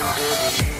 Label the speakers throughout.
Speaker 1: under the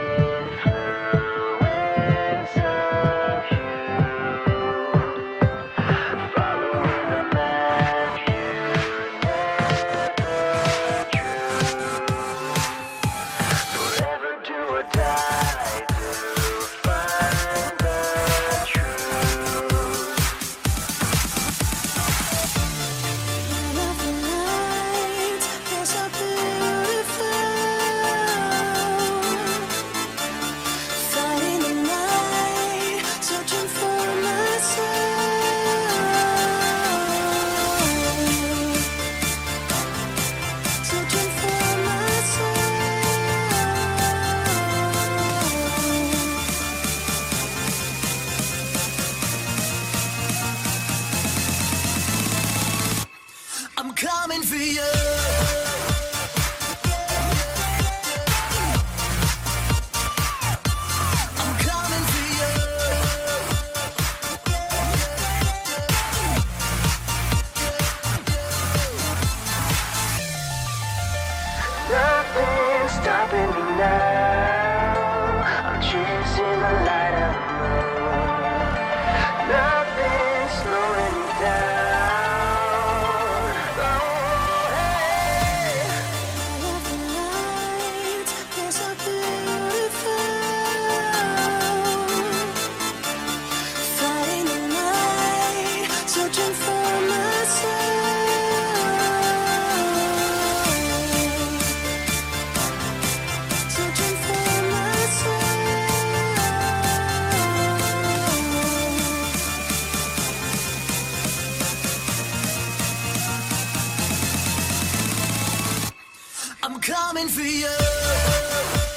Speaker 1: I'm coming for you. stopping me now. I'm chasing the light. I'm coming for you.